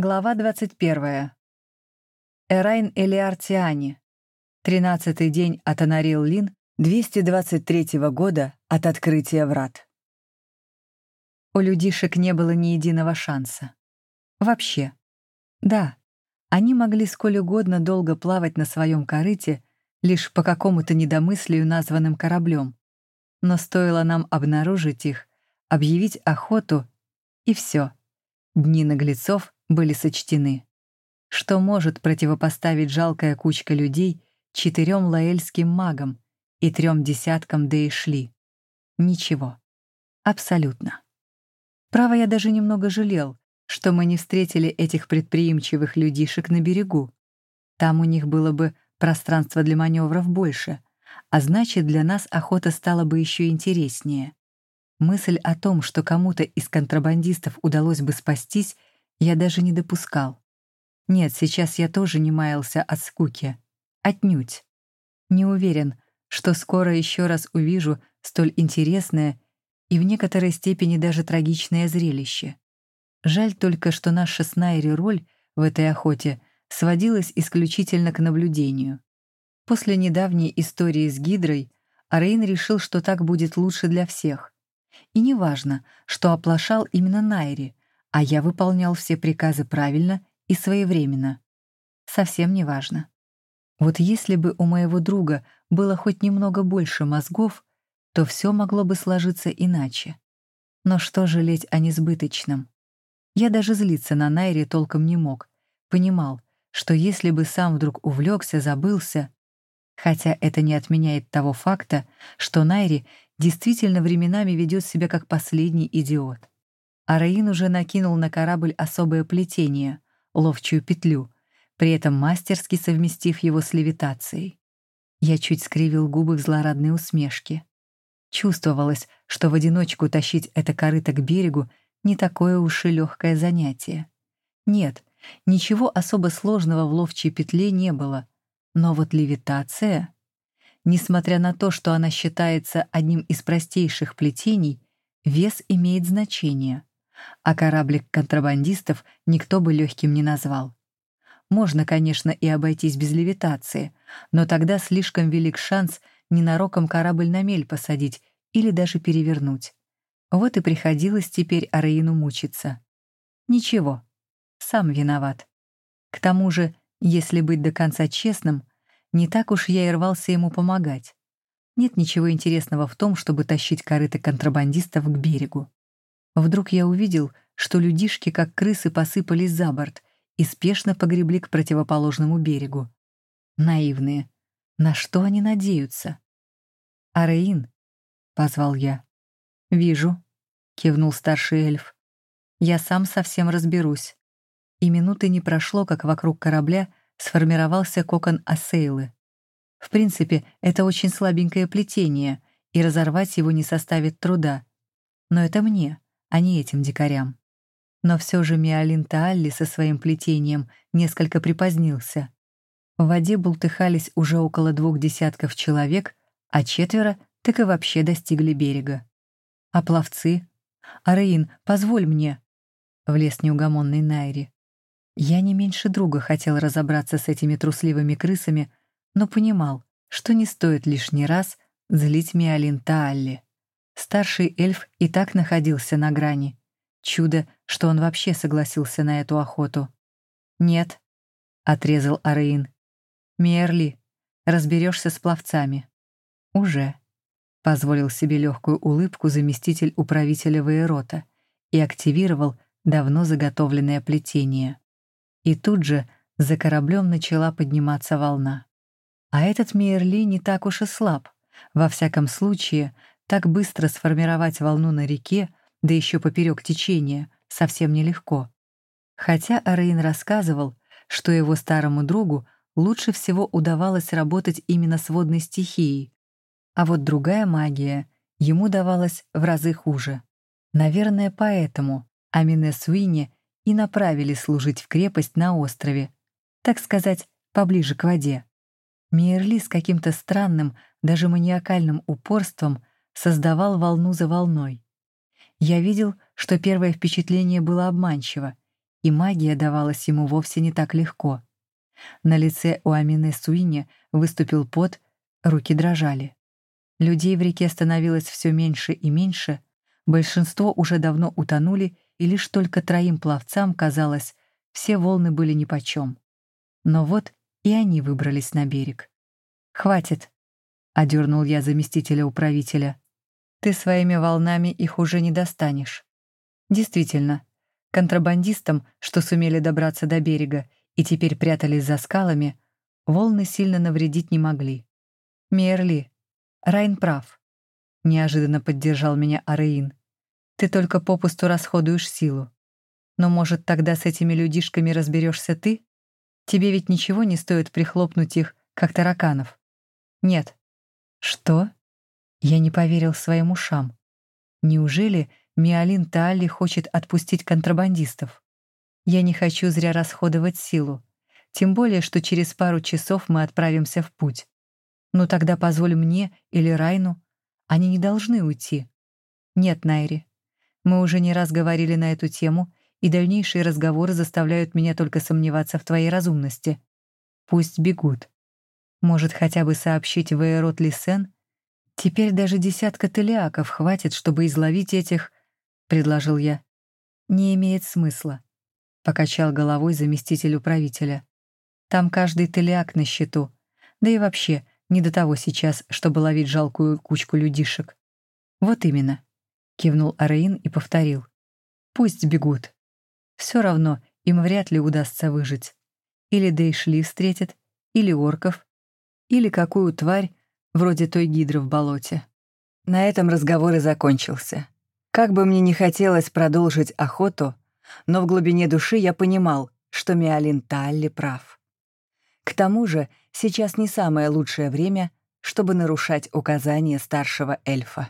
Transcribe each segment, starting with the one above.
Глава 21. Эрайн Элиартиани. Тринадцатый день от Анарил Лин 223 года от открытия врат. У людишек не было ни единого шанса. Вообще. Да, они могли сколь угодно долго плавать на своем корыте, лишь по какому-то недомыслию названным кораблем. Но стоило нам обнаружить их, объявить охоту, и все. Дни наглецов были сочтены. Что может противопоставить жалкая кучка людей четырем лаэльским магам и трем десяткам Дейшли? Ничего. Абсолютно. Право, я даже немного жалел, что мы не встретили этих предприимчивых людишек на берегу. Там у них было бы пространство для маневров больше, а значит, для нас охота стала бы еще интереснее. Мысль о том, что кому-то из контрабандистов удалось бы спастись, я даже не допускал. Нет, сейчас я тоже не маялся от скуки. Отнюдь. Не уверен, что скоро еще раз увижу столь интересное и в некоторой степени даже трагичное зрелище. Жаль только, что наша с Найри роль в этой охоте сводилась исключительно к наблюдению. После недавней истории с Гидрой Арейн решил, что так будет лучше для всех. И неважно, что оплошал именно Найри, а я выполнял все приказы правильно и своевременно. Совсем не важно. Вот если бы у моего друга было хоть немного больше мозгов, то все могло бы сложиться иначе. Но что жалеть о несбыточном? Я даже злиться на Найре толком не мог. Понимал, что если бы сам вдруг увлекся, забылся, хотя это не отменяет того факта, что Найри действительно временами ведет себя как последний идиот. Араин уже накинул на корабль особое плетение, ловчую петлю, при этом мастерски совместив его с левитацией. Я чуть скривил губы в злорадной усмешке. Чувствовалось, что в одиночку тащить это корыто к берегу не такое уж и легкое занятие. Нет, ничего особо сложного в ловчей петле не было. Но вот левитация... Несмотря на то, что она считается одним из простейших плетений, вес имеет значение а кораблик контрабандистов никто бы легким не назвал. Можно, конечно, и обойтись без левитации, но тогда слишком велик шанс ненароком корабль на мель посадить или даже перевернуть. Вот и приходилось теперь Араину мучиться. Ничего, сам виноват. К тому же, если быть до конца честным, не так уж я и рвался ему помогать. Нет ничего интересного в том, чтобы тащить корыто контрабандистов к берегу. Вдруг я увидел, что людишки, как крысы, посыпались за борт и спешно погребли к противоположному берегу. Наивные. На что они надеются? «Ареин», — позвал я. «Вижу», — кивнул старший эльф. «Я сам совсем разберусь». И минуты не прошло, как вокруг корабля сформировался кокон Асейлы. В принципе, это очень слабенькое плетение, и разорвать его не составит труда. Но это мне, а не этим дикарям. Но все же Миолин Таалли со своим плетением несколько припозднился. В воде бултыхались уже около двух десятков человек, а четверо так и вообще достигли берега. А пловцы? «Араин, позволь мне!» — влез неугомонный Найри. Я не меньше друга хотел разобраться с этими трусливыми крысами, но понимал, что не стоит лишний раз злить Миолин Таалли. Старший эльф и так находился на грани. Чудо, что он вообще согласился на эту охоту. «Нет», — отрезал Араин. «Мерли, разберешься с пловцами». «Уже», — позволил себе легкую улыбку заместитель управителя Вейрота и активировал давно заготовленное плетение. И тут же за кораблем начала подниматься волна. А этот Мейерли не так уж и слаб. Во всяком случае, так быстро сформировать волну на реке, да еще поперек течения, совсем нелегко. Хотя Арейн рассказывал, что его старому другу лучше всего удавалось работать именно с водной стихией, а вот другая магия ему давалась в разы хуже. Наверное, поэтому Амине Суине и направили служить в крепость на острове, так сказать, поближе к воде. Мейерли с каким-то странным, даже маниакальным упорством создавал волну за волной. Я видел, что первое впечатление было обманчиво, и магия давалась ему вовсе не так легко. На лице у Амины Суини выступил пот, руки дрожали. Людей в реке становилось все меньше и меньше, большинство уже давно утонули, и лишь только троим пловцам, казалось, все волны были нипочем. Но вот и они выбрались на берег. «Хватит», — одернул я заместителя управителя. «Ты своими волнами их уже не достанешь». Действительно, контрабандистам, что сумели добраться до берега и теперь прятались за скалами, волны сильно навредить не могли. «Мерли, Райн прав», — неожиданно поддержал меня Ареин. «Ты только попусту расходуешь силу. Но, может, тогда с этими людишками разберешься ты? Тебе ведь ничего не стоит прихлопнуть их, как тараканов». «Нет». «Что?» Я не поверил своим ушам. Неужели Миалин Таалли хочет отпустить контрабандистов? Я не хочу зря расходовать силу, тем более, что через пару часов мы отправимся в путь. Ну тогда позволь мне или Райну. Они не должны уйти. Нет, Найри. Мы уже не раз говорили на эту тему, и дальнейшие разговоры заставляют меня только сомневаться в твоей разумности. Пусть бегут. Может, хотя бы сообщить в Эйрот Лисен? Теперь даже десятка телиаков хватит, чтобы изловить этих, — предложил я. Не имеет смысла, — покачал головой заместитель управителя. Там каждый телиак на счету. Да и вообще, не до того сейчас, чтобы ловить жалкую кучку людишек. Вот именно, — кивнул Араин и повторил. Пусть бегут. Все равно им вряд ли удастся выжить. Или Дейшли встретят, или орков, или какую тварь, вроде той гидры в болоте. На этом разговор и закончился. Как бы мне ни хотелось продолжить охоту, но в глубине души я понимал, что Миалин Талли прав. К тому же сейчас не самое лучшее время, чтобы нарушать указания старшего эльфа.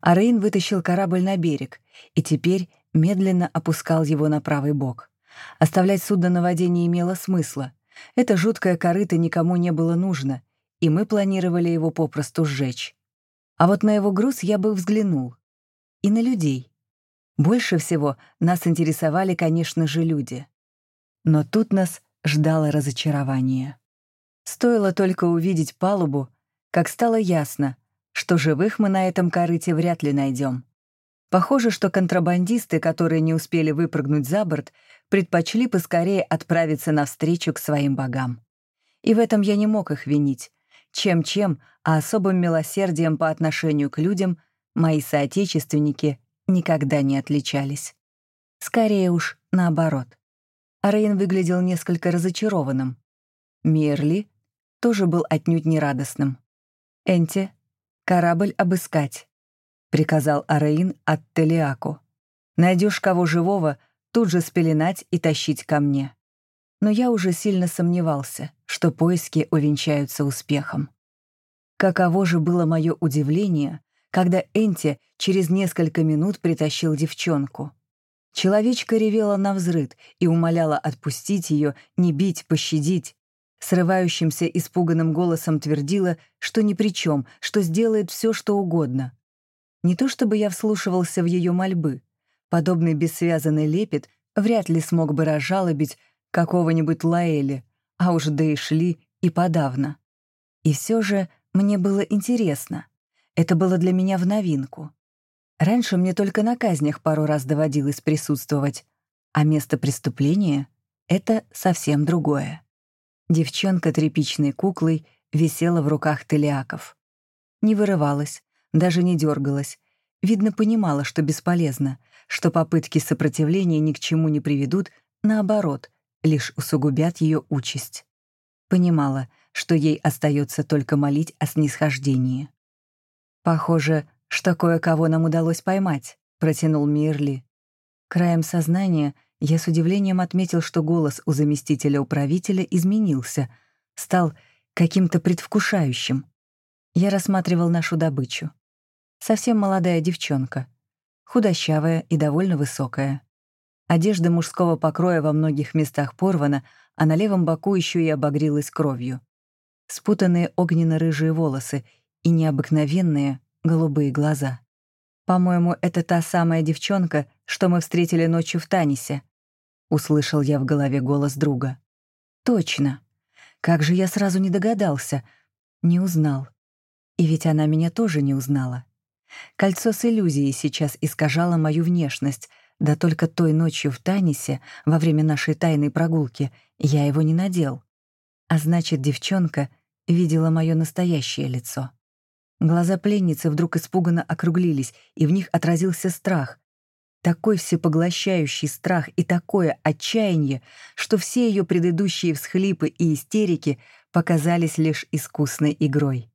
Арейн вытащил корабль на берег и теперь медленно опускал его на правый бок. Оставлять судно на воде не имело смысла. Это жуткое корыто никому не было нужно, и мы планировали его попросту сжечь. А вот на его груз я бы взглянул. И на людей. Больше всего нас интересовали, конечно же, люди. Но тут нас ждало разочарование. Стоило только увидеть палубу, как стало ясно, что живых мы на этом корыте вряд ли найдем. Похоже, что контрабандисты, которые не успели выпрыгнуть за борт, предпочли поскорее отправиться навстречу к своим богам. И в этом я не мог их винить. Чем-чем, а особым милосердием по отношению к людям мои соотечественники никогда не отличались. Скорее уж, наоборот. Рейн выглядел несколько разочарованным. Мерли тоже был отнюдь нерадостным. «Энти, корабль обыскать. — приказал Араин от Телиаку. «Найдешь кого живого, тут же спеленать и тащить ко мне». Но я уже сильно сомневался, что поиски увенчаются успехом. Каково же было мое удивление, когда Энти через несколько минут притащил девчонку. Человечка ревела на взрыд и умоляла отпустить ее, не бить, пощадить. Срывающимся испуганным голосом твердила, что ни при чем, что сделает все, что угодно. Не то чтобы я вслушивался в ее мольбы. Подобный бессвязанный лепет вряд ли смог бы разжалобить какого-нибудь Лаэли, а уж да и шли и подавно. И все же мне было интересно. Это было для меня в новинку. Раньше мне только на казнях пару раз доводилось присутствовать, а место преступления — это совсем другое. Девчонка тряпичной куклой висела в руках Телиаков. Не вырывалась, даже не дергалась. Видно, понимала, что бесполезно, что попытки сопротивления ни к чему не приведут, наоборот, лишь усугубят ее участь. Понимала, что ей остается только молить о снисхождении. «Похоже, что кое-кого нам удалось поймать», — протянул Мирли. Краем сознания я с удивлением отметил, что голос у заместителя управителя изменился, стал каким-то предвкушающим. Я рассматривал нашу добычу. Совсем молодая девчонка, худощавая и довольно высокая. Одежда мужского покроя во многих местах порвана, а на левом боку еще и обогрелась кровью. Спутанные огненно-рыжие волосы и необыкновенные голубые глаза. По-моему, это та самая девчонка, что мы встретили ночью в Танисе. — услышал я в голове голос друга. «Точно. Как же я сразу не догадался. Не узнал. И ведь она меня тоже не узнала. Кольцо с иллюзией сейчас искажало мою внешность, да только той ночью в Танисе, во время нашей тайной прогулки, я его не надел. А значит, девчонка видела мое настоящее лицо. Глаза пленницы вдруг испуганно округлились, и в них отразился страх. Такой всепоглощающий страх и такое отчаяние, что все ее предыдущие всхлипы и истерики показались лишь искусной игрой.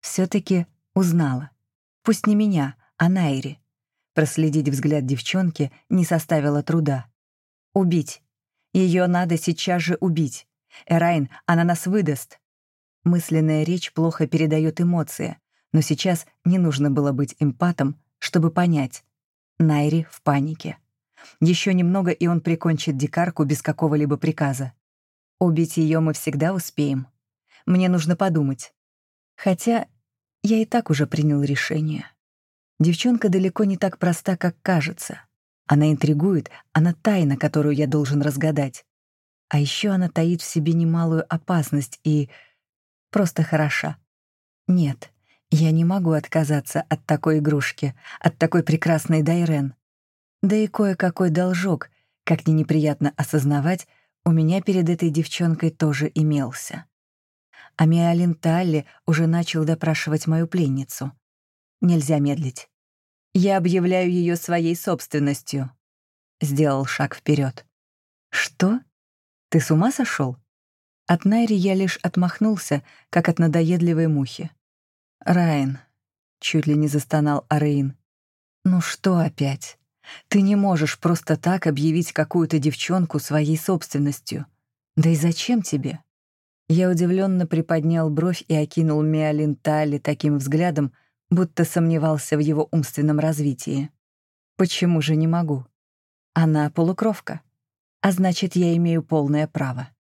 все таки узнала. Пусть не меня, а Найри. Проследить взгляд девчонки не составило труда. Убить. Ее надо сейчас же убить. Эрайн, она нас выдаст. Мысленная речь плохо передает эмоции, но сейчас не нужно было быть эмпатом, чтобы понять. Найри в панике. Еще немного, и он прикончит дикарку без какого-либо приказа. Убить ее мы всегда успеем. Мне нужно подумать. Хотя я и так уже принял решение. Девчонка далеко не так проста, как кажется. Она интригует, она тайна, которую я должен разгадать. А еще она таит в себе немалую опасность и просто хороша. Нет, я не могу отказаться от такой игрушки, от такой прекрасной Дайрен. Да и кое-какой должок, как ни неприятно осознавать, у меня перед этой девчонкой тоже имелся. А Миалин Талли уже начал допрашивать мою пленницу. Нельзя медлить. Я объявляю ее своей собственностью. Сделал шаг вперед. Что? Ты с ума сошел? От Найри я лишь отмахнулся, как от надоедливой мухи. «Райан», — чуть ли не застонал Арейн. «Ну что опять? Ты не можешь просто так объявить какую-то девчонку своей собственностью. Да и зачем тебе?» Я удивленно приподнял бровь и окинул Миалин Тали таким взглядом, будто сомневался в его умственном развитии. «Почему же не могу? Она полукровка, а значит, я имею полное право».